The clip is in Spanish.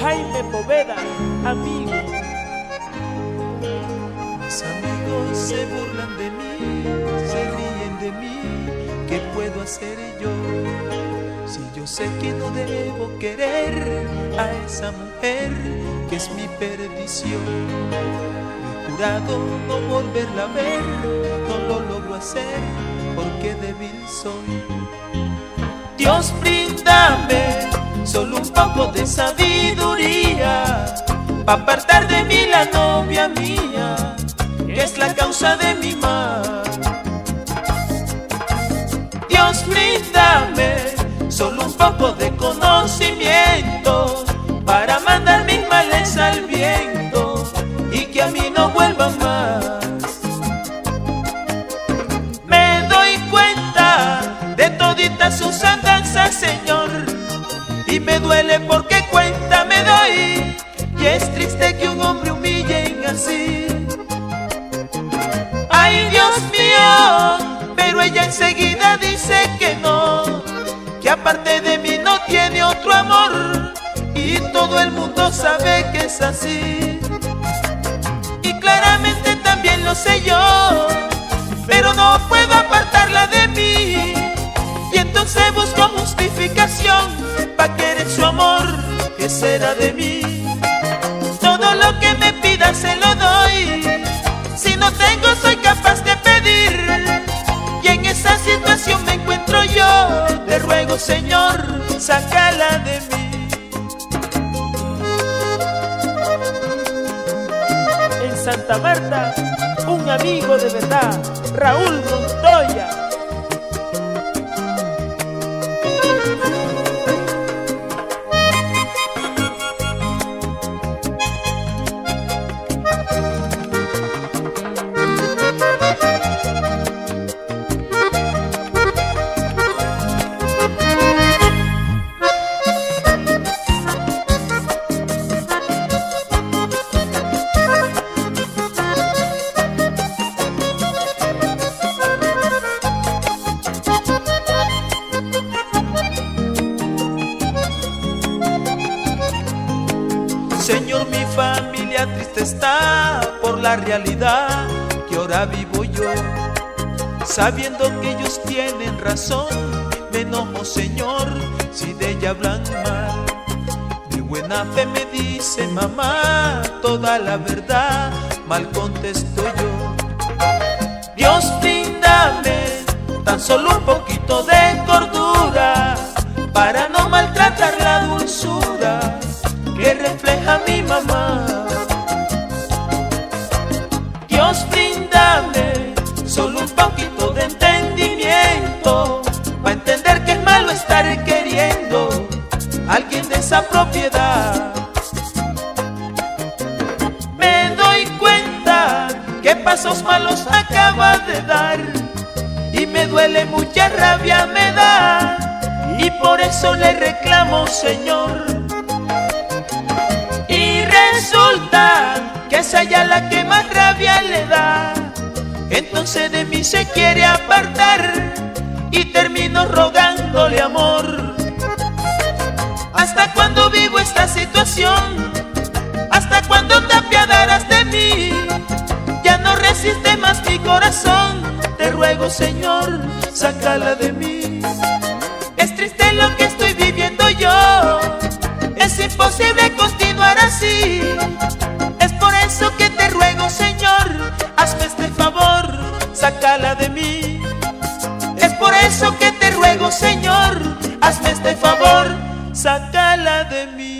Jaime Poveda, amigo. Mis amigos se burlan de mí, se ríen de mí. ¿Qué puedo hacer yo? Si yo sé que no debo querer a esa mujer que es mi perdición. Me he jurado no volverla a ver, no lo logro hacer porque débil soy. Dios brindame solo un poco de sabiduría para apartar de mí la novia mía que es la causa de mi mal. Dios brindame solo un poco de conocimiento para mandar mis males al viento y que a mí no vuelvan más. Me doy cuenta de sus porque cuenta me doy. Y es triste que un hombre humillen así. Ay, Dios mío, pero ella enseguida dice que no, que aparte de mí no tiene otro amor. Y todo el mundo sabe que es así. Y claramente también lo sé yo, pero no puedo apartarla de mí. Y entonces busco justificación será de mí. Todo lo que me pida se lo doy. Si no tengo, soy capaz de pedir. Y en esa situación me encuentro yo. Te ruego, Señor, sácala de mí. En Santa Marta, un amigo de verdad, Raúl Montoya. Triste está por la realidad que ahora vivo yo. Sabiendo que ellos tienen razón, me enojo, Señor, si de ella hablan mal. De buena fe me dice mamá toda la verdad, mal contesto yo. Dios, bríndame tan solo un poquito de cordura para no Dios, solo un poquito de entendimiento para entender que es malo estar queriendo a alguien de esa propiedad. Me doy cuenta que pasos malos acaba de dar y me duele mucha rabia me da y por eso le reclamo, Señor. Es ella la que más rabia le da. Entonces de mí se quiere apartar y termino rogándole amor. ¿Hasta cuándo vivo esta situación? ¿Hasta cuándo te apiadarás de mí? Ya no resiste más mi corazón. Te ruego, Señor, sácala de mí. Es triste lo que estoy viviendo yo. Es imposible continuar así. Señor, hazme este favor, sácala de mí.